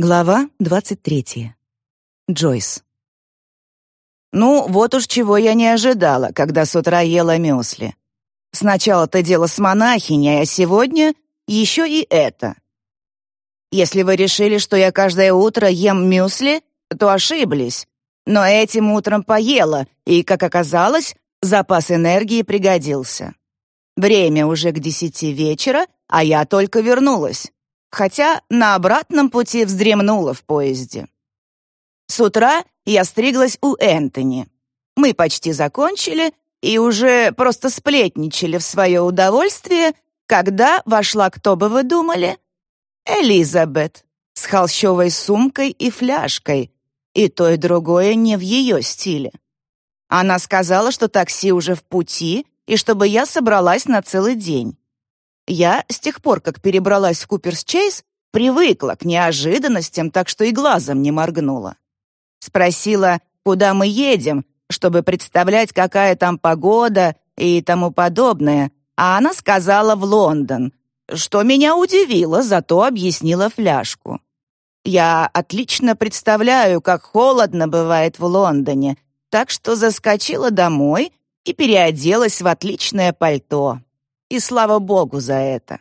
Глава 23. Джойс. Ну, вот уж чего я не ожидала, когда с утра ела мюсли. Сначала-то дело с монахиней, а сегодня еще и это. Если вы решили, что я каждое утро ем мюсли, то ошиблись. Но этим утром поела, и, как оказалось, запас энергии пригодился. Время уже к десяти вечера, а я только вернулась хотя на обратном пути вздремнула в поезде. С утра я стриглась у Энтони. Мы почти закончили и уже просто сплетничали в свое удовольствие, когда вошла, кто бы вы думали? Элизабет с холщовой сумкой и фляжкой, и то и другое не в ее стиле. Она сказала, что такси уже в пути, и чтобы я собралась на целый день. Я, с тех пор, как перебралась в Куперс-Чейз, привыкла к неожиданностям, так что и глазом не моргнула. Спросила, куда мы едем, чтобы представлять, какая там погода и тому подобное, а она сказала в Лондон, что меня удивило, зато объяснила фляжку. Я отлично представляю, как холодно бывает в Лондоне, так что заскочила домой и переоделась в отличное пальто. И слава богу за это.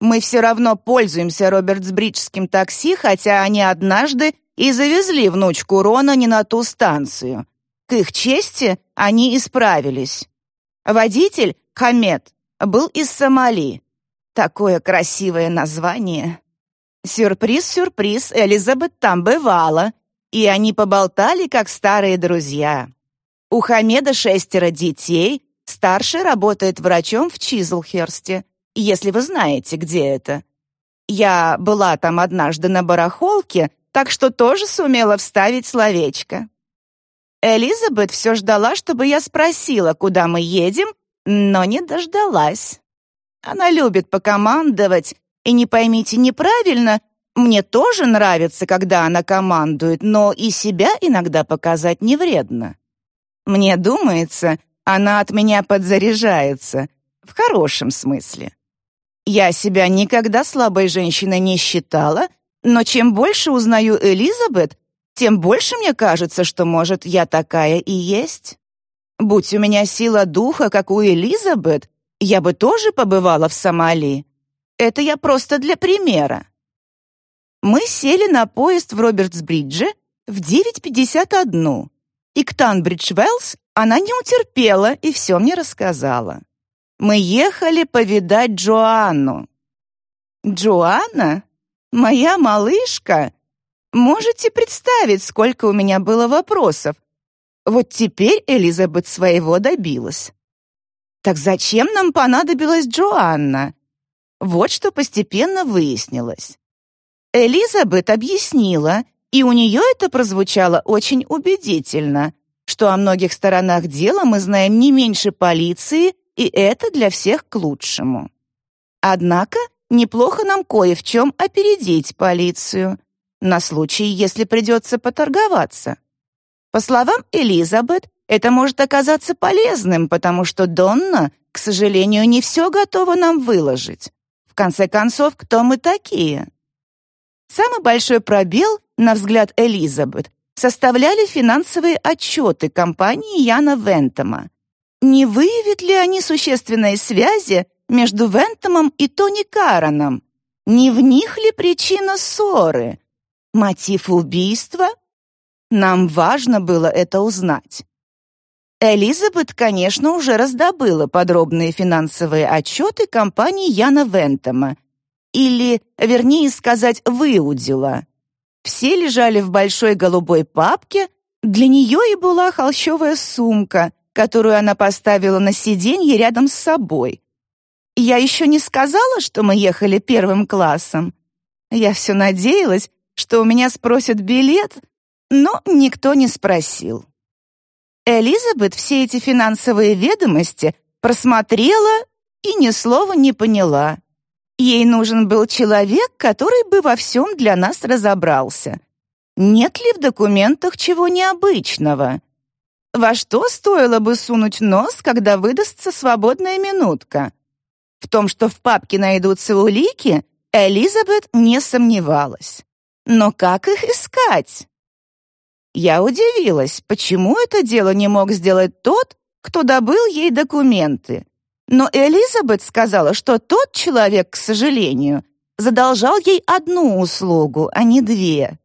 Мы все равно пользуемся Робертсбриджским такси, хотя они однажды и завезли внучку Рона не на ту станцию. К их чести они исправились. Водитель, Хамед, был из Сомали. Такое красивое название. Сюрприз-сюрприз, Элизабет там бывала, и они поболтали, как старые друзья. У Хамеда шестеро детей, Старший работает врачом в Чизлхерсте, если вы знаете, где это. Я была там однажды на барахолке, так что тоже сумела вставить словечко. Элизабет все ждала, чтобы я спросила, куда мы едем, но не дождалась. Она любит покомандовать, и не поймите неправильно, мне тоже нравится, когда она командует, но и себя иногда показать не вредно. Мне думается, она от меня подзаряжается. В хорошем смысле. Я себя никогда слабой женщиной не считала, но чем больше узнаю Элизабет, тем больше мне кажется, что, может, я такая и есть. Будь у меня сила духа, как у Элизабет, я бы тоже побывала в Сомали. Это я просто для примера. Мы сели на поезд в Робертсбридже в 9.51, и к Танбридж-Веллс она не утерпела и все мне рассказала. Мы ехали повидать Джоанну. Джоанна? Моя малышка? Можете представить, сколько у меня было вопросов? Вот теперь Элизабет своего добилась. Так зачем нам понадобилась Джоанна? Вот что постепенно выяснилось. Элизабет объяснила, и у нее это прозвучало очень убедительно, что о многих сторонах дела мы знаем не меньше полиции, и это для всех к лучшему. Однако неплохо нам кое в чем опередить полицию, на случай, если придется поторговаться. По словам Элизабет, это может оказаться полезным, потому что Донна, к сожалению, не все готова нам выложить. В конце концов, кто мы такие? Самый большой пробел, на взгляд Элизабет, составляли финансовые отчеты компании Яна Вентома. Не выявят ли они существенные связи между Вентомом и Тони Караном? Не в них ли причина ссоры? Мотив убийства? Нам важно было это узнать. Элизабет, конечно, уже раздобыла подробные финансовые отчеты компании Яна Вентома. Или, вернее сказать, выудила. Все лежали в большой голубой папке, для нее и была холщовая сумка, которую она поставила на сиденье рядом с собой. Я еще не сказала, что мы ехали первым классом. Я все надеялась, что у меня спросят билет, но никто не спросил. Элизабет все эти финансовые ведомости просмотрела и ни слова не поняла. Ей нужен был человек, который бы во всем для нас разобрался. Нет ли в документах чего необычного? Во что стоило бы сунуть нос, когда выдастся свободная минутка? В том, что в папке найдутся улики, Элизабет не сомневалась. Но как их искать? Я удивилась, почему это дело не мог сделать тот, кто добыл ей документы. Но Элизабет сказала, что тот человек, к сожалению, задолжал ей одну услугу, а не две.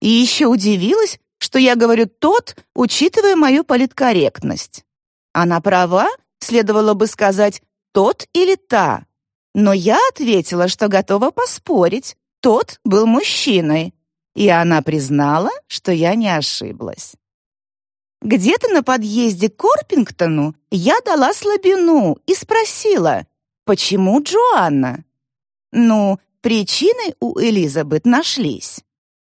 И еще удивилась, что я говорю «тот», учитывая мою политкорректность. Она права, следовало бы сказать «тот» или «та». Но я ответила, что готова поспорить. Тот был мужчиной. И она признала, что я не ошиблась. Где-то на подъезде к Корпингтону я дала слабину и спросила, почему Джоанна? Ну, причины у Элизабет нашлись.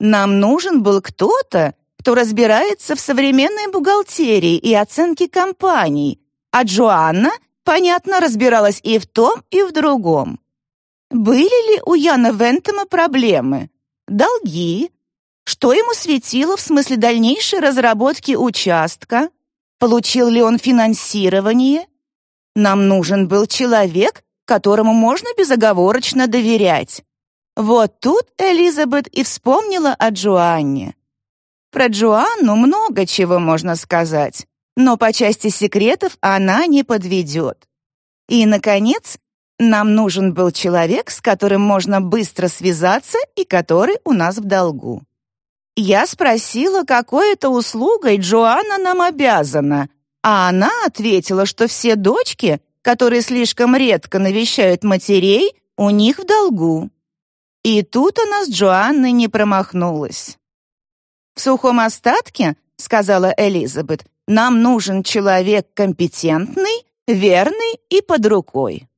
Нам нужен был кто-то, кто разбирается в современной бухгалтерии и оценке компаний, а Джоанна, понятно, разбиралась и в том, и в другом. Были ли у Яна Вентема проблемы? Долги? Что ему светило в смысле дальнейшей разработки участка? Получил ли он финансирование? Нам нужен был человек, которому можно безоговорочно доверять. Вот тут Элизабет и вспомнила о Джоанне. Про Джоанну много чего можно сказать, но по части секретов она не подведет. И, наконец, нам нужен был человек, с которым можно быстро связаться и который у нас в долгу. Я спросила, какой это услугой Джоанна нам обязана, а она ответила, что все дочки, которые слишком редко навещают матерей, у них в долгу. И тут она с Джоанной не промахнулась. «В сухом остатке, — сказала Элизабет, — нам нужен человек компетентный, верный и под рукой.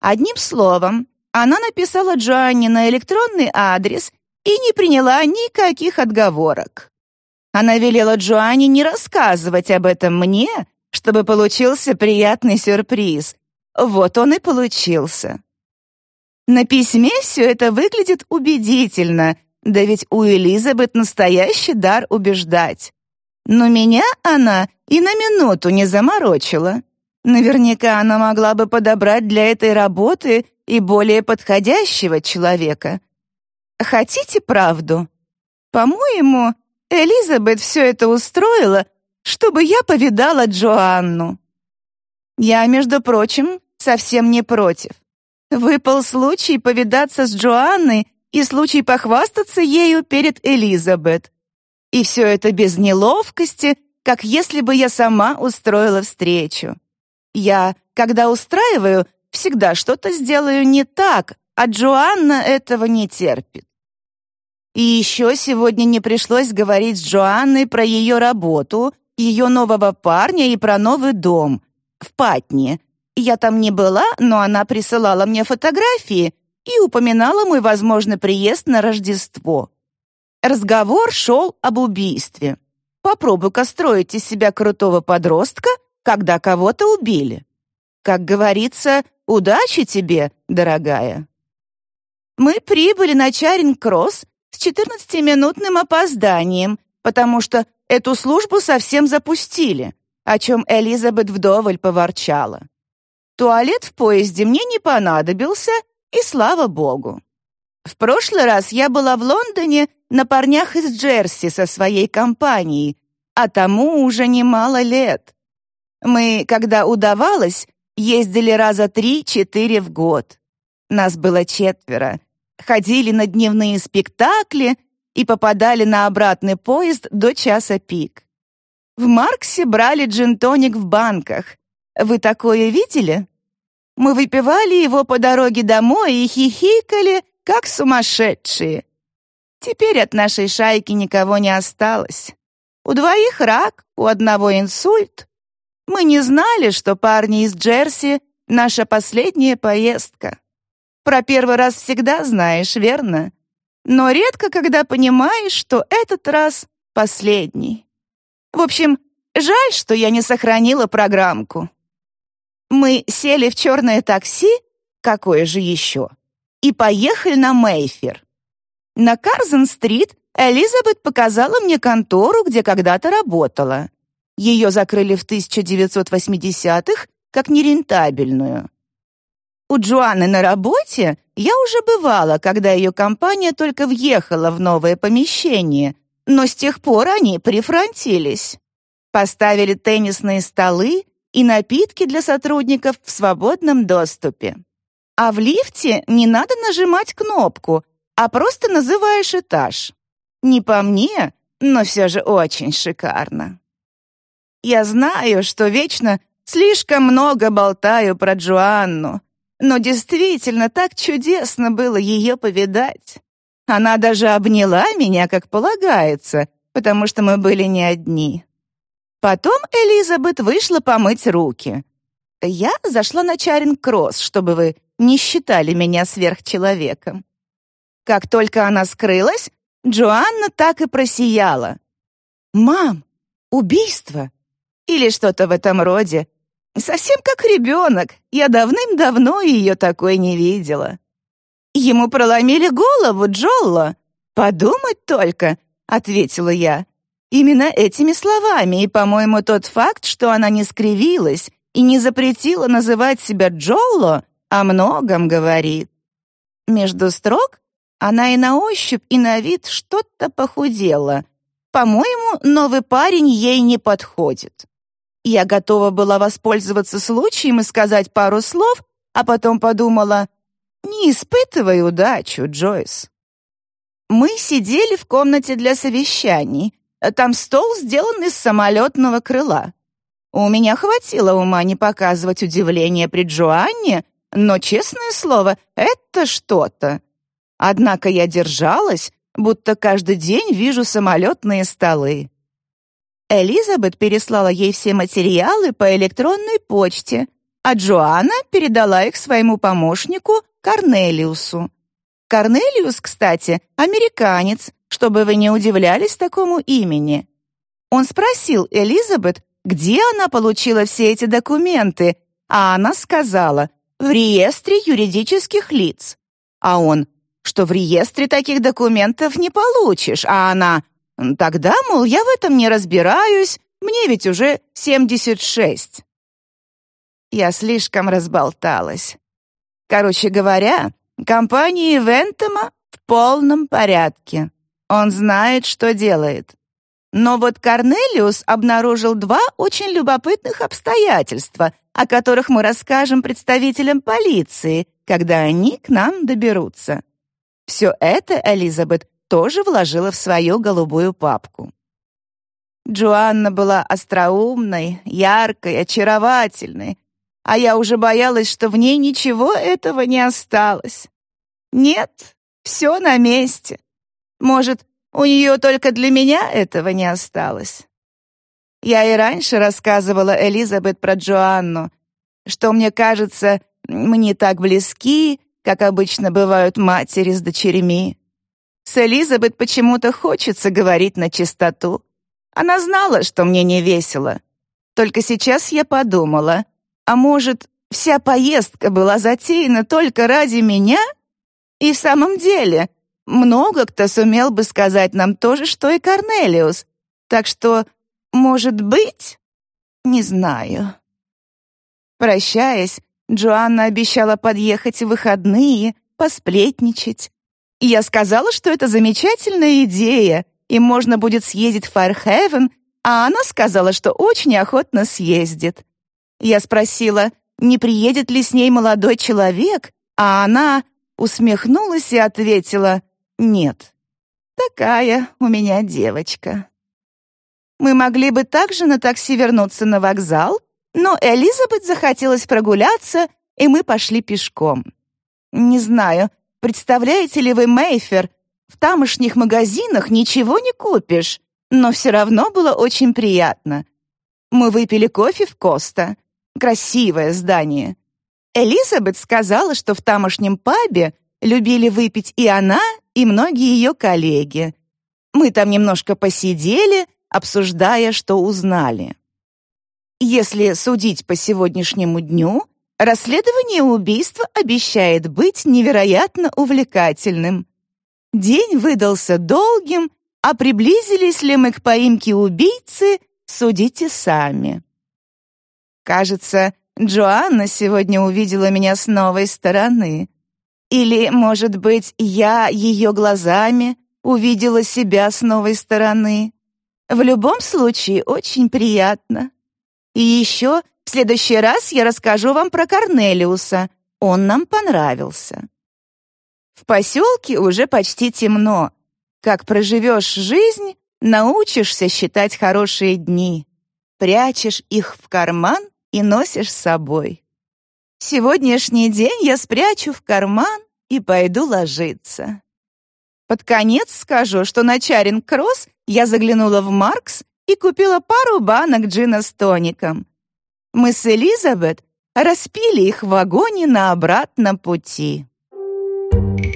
Одним словом, она написала Джоанне на электронный адрес и не приняла никаких отговорок. Она велела Джоанне не рассказывать об этом мне, чтобы получился приятный сюрприз. Вот он и получился. На письме все это выглядит убедительно, да ведь у Элизабет настоящий дар убеждать. Но меня она и на минуту не заморочила. Наверняка она могла бы подобрать для этой работы и более подходящего человека. Хотите правду? По-моему, Элизабет все это устроила, чтобы я повидала Джоанну. Я, между прочим, совсем не против. Выпал случай повидаться с Джоанной и случай похвастаться ею перед Элизабет. И все это без неловкости, как если бы я сама устроила встречу. Я, когда устраиваю, всегда что-то сделаю не так, а Джоанна этого не терпит. И еще сегодня не пришлось говорить с Джоанной про ее работу, ее нового парня и про новый дом в Патне. Я там не была, но она присылала мне фотографии и упоминала мой возможный приезд на Рождество. Разговор шел об убийстве. Попробуй-ка строить из себя крутого подростка, когда кого-то убили. Как говорится, удачи тебе, дорогая. Мы прибыли на Чаринг-Кросс с 14-минутным опозданием, потому что эту службу совсем запустили, о чем Элизабет вдоволь поворчала. Туалет в поезде мне не понадобился, и слава богу. В прошлый раз я была в Лондоне на парнях из Джерси со своей компанией, а тому уже немало лет. Мы, когда удавалось, ездили раза три-четыре в год. Нас было четверо. Ходили на дневные спектакли и попадали на обратный поезд до часа пик. В Марксе брали джин-тоник в банках. Вы такое видели? Мы выпивали его по дороге домой и хихикали, как сумасшедшие. Теперь от нашей шайки никого не осталось. У двоих рак, у одного инсульт, мы не знали, что парни из Джерси — наша последняя поездка. Про первый раз всегда знаешь, верно? Но редко, когда понимаешь, что этот раз последний. В общем, жаль, что я не сохранила программку. Мы сели в черное такси, какое же еще, и поехали на Мейфер. На Карзен-стрит Элизабет показала мне контору, где когда-то работала. Ее закрыли в 1980-х как нерентабельную. У Джоанны на работе я уже бывала, когда ее компания только въехала в новое помещение, но с тех пор они прифронтились. Поставили теннисные столы и напитки для сотрудников в свободном доступе. А в лифте не надо нажимать кнопку, а просто называешь этаж. Не по мне, но все же очень шикарно. Я знаю, что вечно слишком много болтаю про Джоанну, но действительно так чудесно было ее повидать. Она даже обняла меня, как полагается, потому что мы были не одни. Потом Элизабет вышла помыть руки. Я зашла на Чаринг-Кросс, чтобы вы не считали меня сверхчеловеком. Как только она скрылась, Джоанна так и просияла. «Мам, убийство!» Или что-то в этом роде. Совсем как ребенок. Я давным-давно ее такой не видела. Ему проломили голову, Джолло. Подумать только, ответила я. Именно этими словами, и, по-моему, тот факт, что она не скривилась и не запретила называть себя Джолло, о многом говорит. Между строк она и на ощупь, и на вид что-то похудела. По-моему, новый парень ей не подходит. Я готова была воспользоваться случаем и сказать пару слов, а потом подумала, не испытывай удачу, Джойс. Мы сидели в комнате для совещаний. Там стол сделан из самолетного крыла. У меня хватило ума не показывать удивление при Джоанне, но, честное слово, это что-то. Однако я держалась, будто каждый день вижу самолетные столы. Элизабет переслала ей все материалы по электронной почте, а Джоанна передала их своему помощнику Корнелиусу. Корнелиус, кстати, американец, чтобы вы не удивлялись такому имени. Он спросил Элизабет, где она получила все эти документы, а она сказала «в реестре юридических лиц». А он что в реестре таких документов не получишь, а она Тогда, мол, я в этом не разбираюсь, мне ведь уже 76. Я слишком разболталась. Короче говоря, компания Вентома в полном порядке. Он знает, что делает. Но вот Корнелиус обнаружил два очень любопытных обстоятельства, о которых мы расскажем представителям полиции, когда они к нам доберутся. Все это Элизабет тоже вложила в свою голубую папку. Джоанна была остроумной, яркой, очаровательной, а я уже боялась, что в ней ничего этого не осталось. Нет, все на месте. Может, у нее только для меня этого не осталось. Я и раньше рассказывала Элизабет про Джоанну, что, мне кажется, мы не так близки, как обычно бывают матери с дочерьми. С Элизабет почему-то хочется говорить на чистоту. Она знала, что мне не весело. Только сейчас я подумала, а может, вся поездка была затеяна только ради меня? И в самом деле, много кто сумел бы сказать нам то же, что и Корнелиус. Так что, может быть? Не знаю. Прощаясь, Джоанна обещала подъехать в выходные, посплетничать, я сказала, что это замечательная идея, и можно будет съездить в Файрхевен, а она сказала, что очень охотно съездит. Я спросила, не приедет ли с ней молодой человек, а она усмехнулась и ответила «Нет, такая у меня девочка». Мы могли бы также на такси вернуться на вокзал, но Элизабет захотелось прогуляться, и мы пошли пешком. Не знаю, Представляете ли вы, Мейфер, в тамошних магазинах ничего не купишь, но все равно было очень приятно. Мы выпили кофе в Коста. Красивое здание. Элизабет сказала, что в тамошнем пабе любили выпить и она, и многие ее коллеги. Мы там немножко посидели, обсуждая, что узнали. Если судить по сегодняшнему дню, Расследование убийства обещает быть невероятно увлекательным. День выдался долгим, а приблизились ли мы к поимке убийцы, судите сами. Кажется, Джоанна сегодня увидела меня с новой стороны. Или, может быть, я ее глазами увидела себя с новой стороны. В любом случае, очень приятно. И еще следующий раз я расскажу вам про Корнелиуса. Он нам понравился. В поселке уже почти темно. Как проживешь жизнь, научишься считать хорошие дни. Прячешь их в карман и носишь с собой. Сегодняшний день я спрячу в карман и пойду ложиться. Под конец скажу, что на Чаринг-Кросс я заглянула в Маркс и купила пару банок джина с тоником. Мы с Элизабет распили их в вагоне на обратном пути. Thank you.